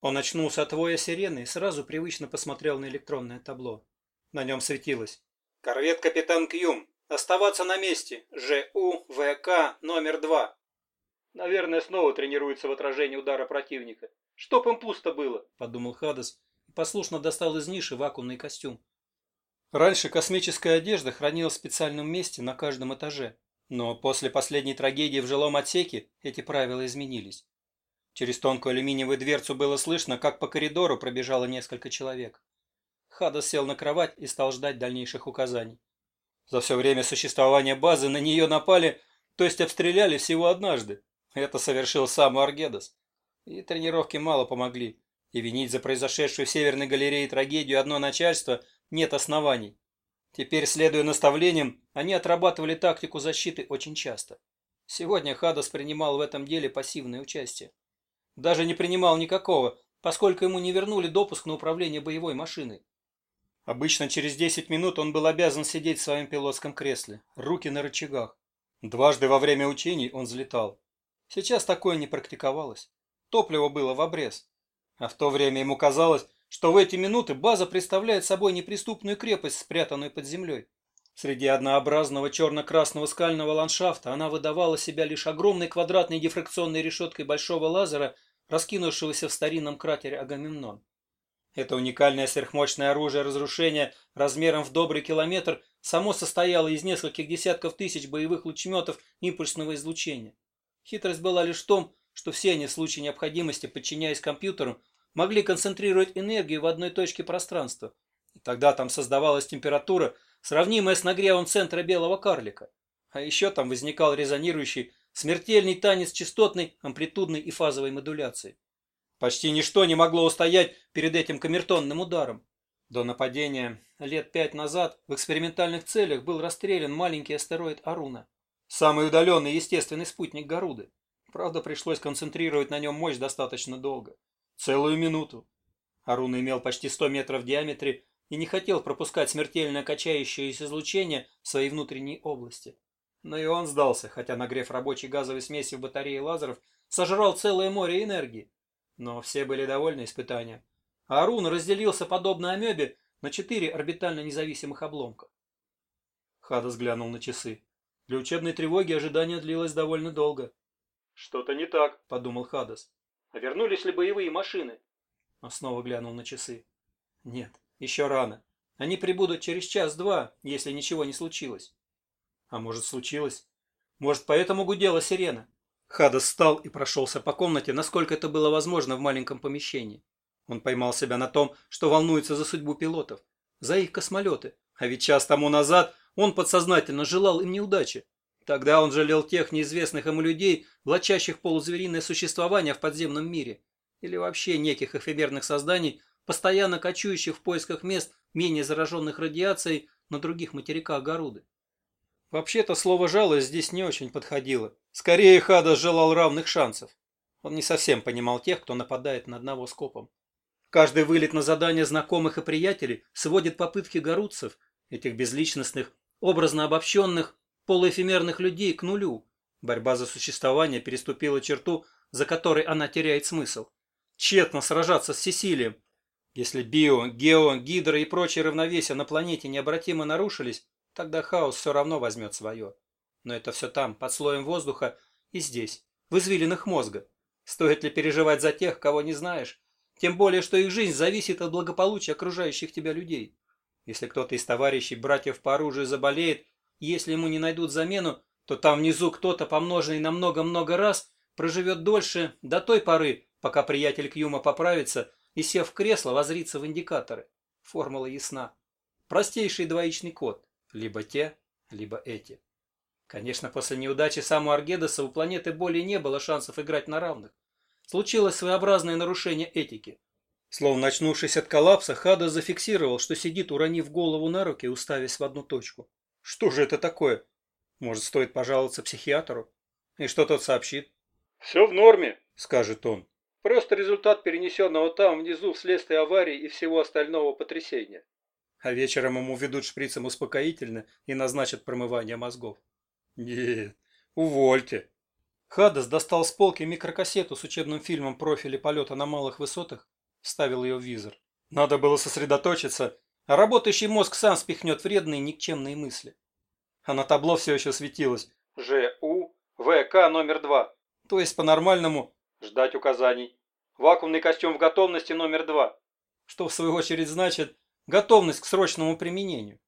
Он очнулся от воя сирены и сразу привычно посмотрел на электронное табло. На нем светилось. «Корвет капитан Кьюм. Оставаться на месте. ЖУ ВК номер два». Наверное, снова тренируется в отражении удара противника. Чтоб им пусто было, подумал Хадас и послушно достал из ниши вакуумный костюм. Раньше космическая одежда хранилась в специальном месте на каждом этаже, но после последней трагедии в жилом отсеке эти правила изменились. Через тонкую алюминиевую дверцу было слышно, как по коридору пробежало несколько человек. Хадас сел на кровать и стал ждать дальнейших указаний. За все время существования базы на нее напали, то есть обстреляли всего однажды. Это совершил сам Аргедас. И тренировки мало помогли. И винить за произошедшую в Северной галерее трагедию одно начальство нет оснований. Теперь, следуя наставлениям, они отрабатывали тактику защиты очень часто. Сегодня Хадас принимал в этом деле пассивное участие. Даже не принимал никакого, поскольку ему не вернули допуск на управление боевой машиной. Обычно через 10 минут он был обязан сидеть в своем пилотском кресле, руки на рычагах. Дважды во время учений он взлетал. Сейчас такое не практиковалось. Топливо было в обрез. А в то время ему казалось, что в эти минуты база представляет собой неприступную крепость, спрятанную под землей. Среди однообразного черно-красного скального ландшафта она выдавала себя лишь огромной квадратной дифракционной решеткой большого лазера раскинувшегося в старинном кратере Агамемнон. Это уникальное сверхмощное оружие разрушения размером в добрый километр само состояло из нескольких десятков тысяч боевых лучметов импульсного излучения. Хитрость была лишь в том, что все они в случае необходимости, подчиняясь компьютеру, могли концентрировать энергию в одной точке пространства. И тогда там создавалась температура, сравнимая с нагревом центра белого карлика. А еще там возникал резонирующий Смертельный танец частотной, амплитудной и фазовой модуляции. Почти ничто не могло устоять перед этим камертонным ударом. До нападения лет пять назад в экспериментальных целях был расстрелян маленький астероид Аруна, самый удаленный естественный спутник Горуды. Правда, пришлось концентрировать на нем мощь достаточно долго. Целую минуту. Аруна имел почти 100 метров в диаметре и не хотел пропускать смертельно качающееся излучение в своей внутренней области. Но и он сдался, хотя нагрев рабочей газовой смеси в батарее лазеров сожрал целое море энергии. Но все были довольны испытанием. Арун разделился, подобно амебе, на четыре орбитально независимых обломка. Хадас взглянул на часы. Для учебной тревоги ожидание длилось довольно долго. «Что-то не так», — подумал Хадас. «А вернулись ли боевые машины?» Он снова глянул на часы. «Нет, еще рано. Они прибудут через час-два, если ничего не случилось». А может, случилось? Может, поэтому гудела сирена? Хадас встал и прошелся по комнате, насколько это было возможно в маленьком помещении. Он поймал себя на том, что волнуется за судьбу пилотов, за их космолеты. А ведь час тому назад он подсознательно желал им неудачи. Тогда он жалел тех неизвестных ему людей, влачащих полузвериное существование в подземном мире. Или вообще неких эфемерных созданий, постоянно кочующих в поисках мест, менее зараженных радиацией на других материках Горуды. Вообще-то слово «жалость» здесь не очень подходило. Скорее, Хада желал равных шансов. Он не совсем понимал тех, кто нападает на одного скопом. Каждый вылет на задание знакомых и приятелей сводит попытки горутцев, этих безличностных, образно обобщенных, полуэфемерных людей к нулю. Борьба за существование переступила черту, за которой она теряет смысл. Тщетно сражаться с Сесилием. Если био, гео, гидро и прочие равновесия на планете необратимо нарушились, Тогда хаос все равно возьмет свое. Но это все там, под слоем воздуха и здесь, в извилинах мозга. Стоит ли переживать за тех, кого не знаешь? Тем более, что их жизнь зависит от благополучия окружающих тебя людей. Если кто-то из товарищей, братьев по оружию заболеет, если ему не найдут замену, то там внизу кто-то, помноженный на много-много раз, проживет дольше до той поры, пока приятель Кьюма поправится и, сев в кресло, возрится в индикаторы. Формула ясна. Простейший двоичный код. Либо те, либо эти. Конечно, после неудачи самого Аргедеса у планеты более не было шансов играть на равных. Случилось своеобразное нарушение этики. Словно очнувшись от коллапса, Хада зафиксировал, что сидит, уронив голову на руки, уставясь в одну точку. Что же это такое? Может, стоит пожаловаться психиатру? И что тот сообщит? «Все в норме», — скажет он. «Просто результат перенесенного там внизу вследствие аварии и всего остального потрясения» а вечером ему ведут шприцем успокоительно и назначат промывание мозгов. Нет, увольте. Хадас достал с полки микрокассету с учебным фильмом профиля полета на малых высотах, вставил ее в визор. Надо было сосредоточиться, а работающий мозг сам спихнет вредные никчемные мысли. А на табло все еще светилось ЖУ ВК номер два. То есть по-нормальному Ждать указаний. Вакуумный костюм в готовности номер два. что в свою очередь значит готовность к срочному применению.